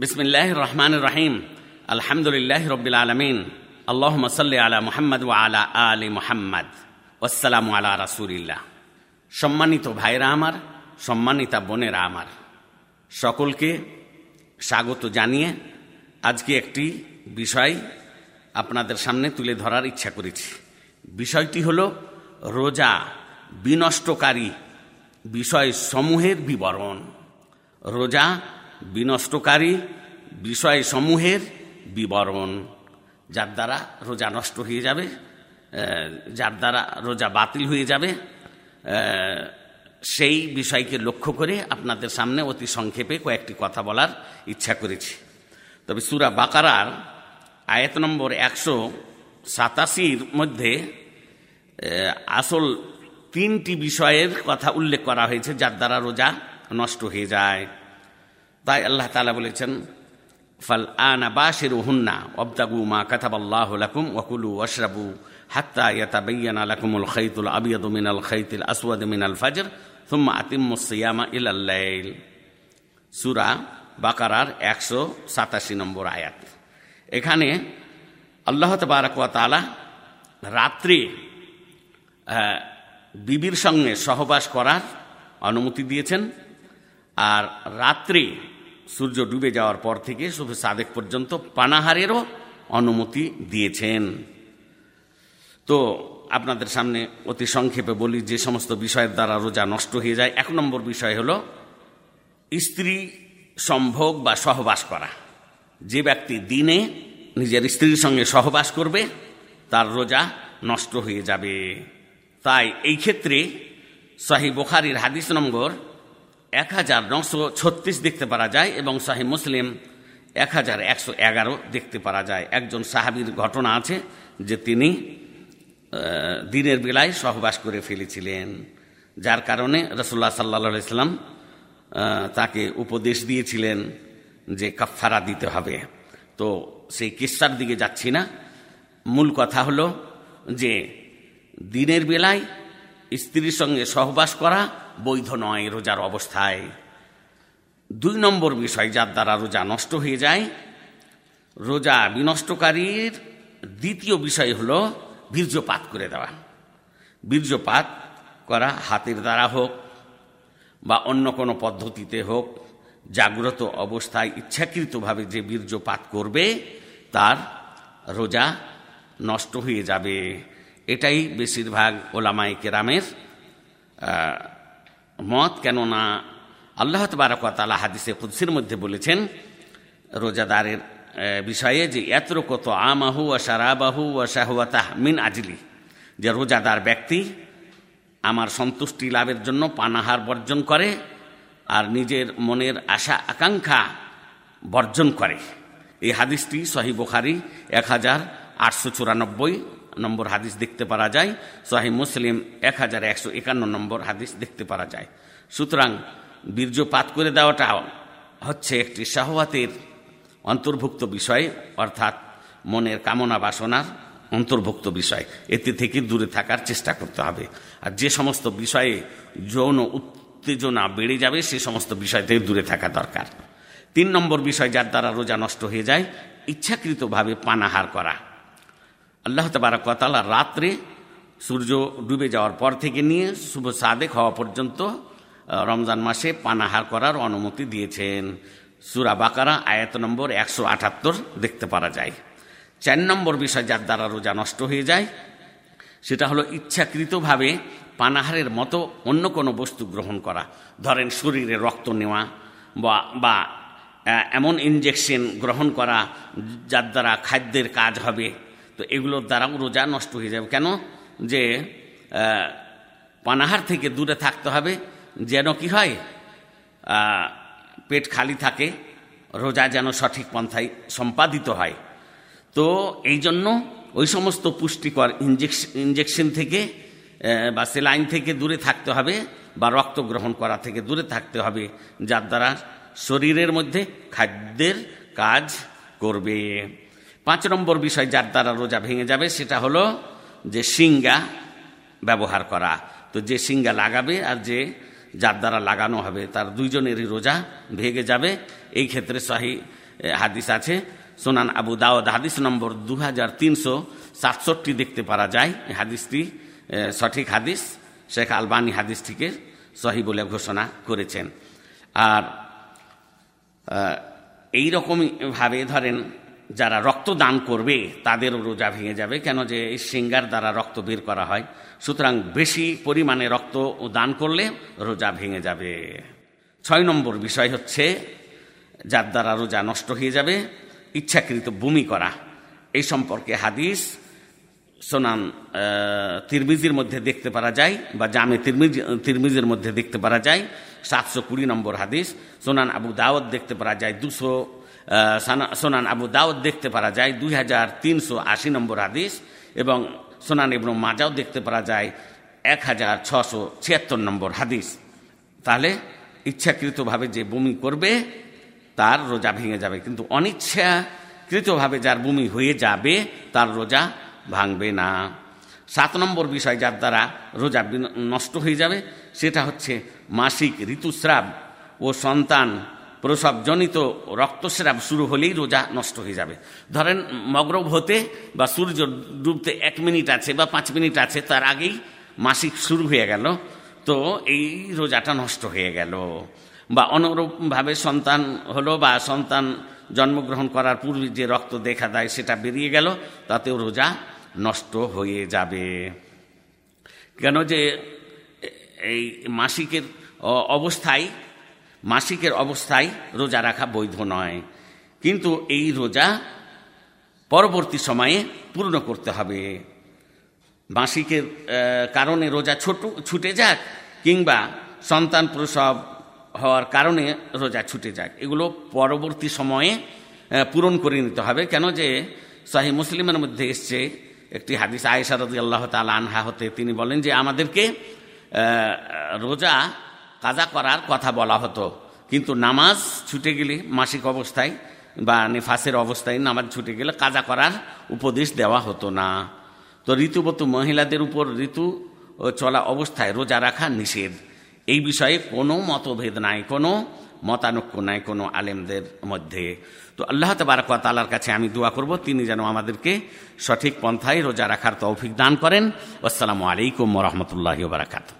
বিসমিল্লাহ রহমান রহিম আলহামদুলিল্লাহ রবিল আলমিন আল্লাহ মসল্লি আলা মুহাম্মদ ওয়া আলা আলী মুহাম্মদ ওসালাম আলা রাসুলিল্লাহ সম্মানিত ভাইরা আমার, সম্মানিতা বোনেরা আমার, সকলকে স্বাগত জানিয়ে আজকে একটি বিষয় আপনাদের সামনে তুলে ধরার ইচ্ছা করেছি। বিষয়টি হল রোজা বিনষ্টকারী বিষয় সমূহের বিবরণ। রোজা বিনষ্টকারী বিষয় সমূহের বিবরণ, যার দ্বারা রোজা নষ্ট হয়ে যাবে যার দ্বারা রোজা বাতিল হয়ে যাবে সেই বিষয়কে লক্ষ্য করে আপনাদের সামনে অতি সংক্ষেপে কয়েকটি কথা বলার ইচ্ছা করেছি। তবে সুরা বাকারার আয়াত নম্বর একশো সাতাশির মধ্যে আসল তিনটি বিষয়ের কথা উল্লেখ করা হয়েছে, যার দ্বারা রোজা নষ্ট হয়ে যায়। তাই আল্লাহ তালা বলেছেন, ফাল আনা বাসের হুন্না অবদাগু মা কাতাব আল্লাহ লাকুম ওকুলু ওশরাবু হাত্তা ইয়াতাবাইয়ানা লাকুমুল খাইতুল আবিয়াদু মিনাল খাইতিল আসওয়াদ মিনাল ফাজর থুম্মা আতিম্মু সিয়ামা ইলাল লাইল। সূরা বাকারার একশো সাতাশি নম্বর আয়াত। এখানে আল্লাহ তবারক ওয়া তাআলা রাত্রে বিবির সঙ্গে সহবাস করার অনুমতি দিয়েছেন আর রাত্রে সূর্য ডুবে যাওয়ার পর থেকে শুধু সাদেক পর্যন্ত পানাহারেরও অনুমতি দিয়েছেন। তো আপনাদের সামনে অতি সংক্ষেপে বলি যে সমস্ত বিষয়ের দ্বারা রোজা নষ্ট হয়ে যায়। এক নম্বর বিষয় হল স্ত্রী সম্ভোগ বা সহবাস করা। যে ব্যক্তি দিনে নিজের স্ত্রীর সঙ্গে সহবাস করবে, তার রোজা নষ্ট হয়ে যাবে। তাই এই ক্ষেত্রে শাহি বোখারির হাদিস নম্বর এক হাজার নশো ছত্রিশ দেখতে পারা যায় এবং শাহি মুসলিম এক হাজার একশো এগারো দেখতে পারা যায়। একজন সাহাবির ঘটনা আছে যে তিনি দিনের বেলায় সহবাস করে ফেলেছিলেন, যার কারণে রসুল্লাহ সাল্লা ইসলাম তাকে উপদেশ দিয়েছিলেন যে কাফারা দিতে হবে। তো সেই কিস্সার দিকে যাচ্ছি না। মূল কথা হলো যে দিনের বেলায় স্ত্রীর সঙ্গে সহবাস করা বৈধ নয় রোজার অবস্থায়। দুই নম্বর বিষয়, যার দ্বারা রোজা নষ্ট হয়ে যায়। রোজা বিনষ্টকারীর দ্বিতীয় বিষয় হল বীর্যপাত করে দেওয়া। বীর্যপাত করা হাতের দ্বারা হোক বা অন্য কোনো পদ্ধতিতে হোক, জাগ্রত অবস্থায় ইচ্ছাকৃতভাবে যে বীর্যপাত করবে, তার রোজা নষ্ট হয়ে যাবে। এটাই বেশিরভাগ ওলামাই কেরামের মত। কেননা আল্লাহ তবারকালা হাদিসে কুদ্সির মধ্যে বলেছেন, রোজাদারের বিষয়ে যে এত কত আমাহু ও সারাবাহু ও শাহওয়াতাহ মিন আজলি, যে রোজাদার ব্যক্তি আমার সন্তুষ্টি লাভের জন্য পানাহার বর্জন করে আর নিজের মনের আশা আকাঙ্ক্ষা বর্জন করে। এই হাদিসটি সহি বোখারি এক হাজার আটশো চুরানব্বই নম্বর হাদিস দেখতে পারা যায়। সহি মুসলিম এক হাজার একশো একান্ন নম্বর হাদিস দেখতে পারা যায়। সুতরাং বীর্যপাত করে দেওয়াটা হচ্ছে একটি শাহওয়াতের অন্তর্ভুক্ত বিষয়, অর্থাৎ মনের কামনা বাসনার অন্তর্ভুক্ত বিষয়। এতে থেকে দূরে থাকার চেষ্টা করতে হবে। আর যে সমস্ত বিষয়ে যৌন উত্তেজনা বেড়ে যাবে, সে সমস্ত বিষয় থেকে দূরে থাকা দরকার। তিন নম্বর বিষয়, যার দ্বারা রোজা নষ্ট হয়ে যায়, ইচ্ছাকৃতভাবে পানাহার করা। আল্লাহ তবারকতালা রাত্রে সূর্য ডুবে যাওয়ার পর থেকে নিয়ে শুভ সাদেক হওয়া পর্যন্ত রমজান মাসে পানাহার করার অনুমতি দিয়েছেন। সুরা বাকারা, আয়াত নম্বর একশো আটাত্তর দেখতে পারা যায়। চার নম্বর বিষয়, যার দ্বারা রোজা নষ্ট হয়ে যায়, সেটা হলো ইচ্ছাকৃতভাবে পানাহারের মতো অন্য কোনো বস্তু গ্রহণ করা। ধরেন শরীরে রক্ত নেওয়া বা বা এমন ইঞ্জেকশন গ্রহণ করা, যার দ্বারা খাদ্যের কাজ হবে। তো এগুলোর দ্বারাও রোজা নষ্ট হয়ে যাবে। কেন? যে পানাহার থেকে দূরে থাকতে হবে। যেন কি হয়? পেট খালি থাকে, রোজা যেন সঠিক পন্থায় সম্পাদিত হয়। তো এই জন্য ওই সমস্ত পুষ্টিকর ইঞ্জেকশন ইঞ্জেকশন থেকে বা সেলাইন থেকে দূরে থাকতে হবে, বা রক্ত গ্রহণ করা থেকে দূরে থাকতে হবে, যার দ্বারা শরীরের মধ্যে খাদ্যের কাজ করবে। পাঁচ নম্বর বিষয় যার দ্বারা রোজা ভেঙে যাবে, সেটা হলো যে সিঙ্গা ব্যবহার করা। তো যে সিঙ্গা লাগাবে আর যে যার দ্বারা লাগানো হবে, তার দুইজনেরই রোজা ভেঙে যাবে। এই ক্ষেত্রে সহি হাদিস আছে। সোনান আবু দাওয়াদ হাদিস নম্বর দু হাজার তিনশো সাতষট্টি দেখতে পারা যায়। এই হাদিসটি সঠিক হাদিস। শেখ আলবানী হাদিসটিকে সহি বলে ঘোষণা করেছেন। আর এই রকমভাবে ধরেন যারা রক্ত দান করবে, তাদেরও রোজা ভেঙে যাবে। কেন যে এই সিঙ্গার দ্বারা রক্ত বের করা হয়? সুতরাং বেশি পরিমাণে রক্ত দান করলে রোজা ভেঙে যাবে। ছয় নম্বর বিষয় হচ্ছে, যার দ্বারা রোজা নষ্ট হয়ে যাবে, ইচ্ছাকৃত বমি করা। এই সম্পর্কে হাদিস সোনান তিরমিজির মধ্যে দেখতে পারা যায় বা জামে তিরমিজ, তিরমিজের মধ্যে দেখতে পারা যায়। সাতশো কুড়ি নম্বর হাদিস, সোনান আবু দাওয়াত দেখতে পারা যায় দুশো সোনান আবু দাউদ দেখতে পারা যায়, দুই হাজার তিনশো আশি নম্বর হাদিস, এবং সোনান ইবনু মাজাও দেখতে পারা যায়, এক হাজার ছশো ছিয়াত্তর নম্বর হাদিস। তাহলে ইচ্ছাকৃতভাবে যে বমি করবে, তার রোজা ভেঙে যাবে। কিন্তু অনিচ্ছাকৃতভাবে যার বমি হয়ে যাবে, তার রোজা ভাঙবে না। সাত নম্বর বিষয় যার দ্বারা রোজা নষ্ট হয়ে যাবে, সেটা হচ্ছে মাসিক ঋতুস্রাব ও সন্তান প্রসবজনিত রক্তস্রাব শুরু হলেই রোজা নষ্ট হয়ে যাবে। ধরেন, মগরব হতে বা সূর্য ডুবতে এক মিনিট আছে বা পাঁচ মিনিট আছে, তার আগেই মাসিক শুরু হয়ে গেল, তো এই রোজাটা নষ্ট হয়ে গেল। বা অনুরূপভাবে সন্তান হলো বা সন্তান জন্মগ্রহণ করার পূর্বে যে রক্ত দেখা দেয় সেটা বেরিয়ে গেল, তাতেও রোজা নষ্ট হয়ে যাবে। কেন যে এই মাসিকের অবস্থায় মাসিকের অবস্থায় রোজা রাখা বৈধ নয়। কিন্তু এই রোজা পরবর্তী সময়ে পূর্ণ করতে হবে। মাসিকের কারণে রোজা ছোট, ছুটে যাক কিংবা সন্তান প্রসব হওয়ার কারণে রোজা ছুটে যাক। এগুলো পরবর্তী সময়ে পূরণ করে নিতে হবে। কেন যে শাহী মুসলিমের মধ্যে এসছে একটি হাদিস আয়েশা রদি আল্লাহ তালা আনহা হতে। তিনি বলেন যে আমাদেরকে রোজা কাজা করার কথা বলা হতো। কিন্তু নামাজ ছুটে গেলে, মাসিক অবস্থায় বা নেফাসের অবস্থায় নামাজ ছুটে গেলে কাজা করার উপদেশ দেওয়া হতো না। তো ঋতুবতু মহিলাদের উপর ঋতু চলা অবস্থায় রোজা রাখা নিষেধ। এই বিষয়ে কোনো মতভেদ নাই, কোনো মতানক্য নাই কোনো আলেমদের মধ্যে। তো আল্লাহ তবারক তালার কাছে আমি দোয়া করব, তিনি যেন আমাদেরকে সঠিক পন্থায় রোজা রাখার তৌফিক দান করেন। আসসালামু আলাইকুম রহমতুল্লাহ বারাকাতু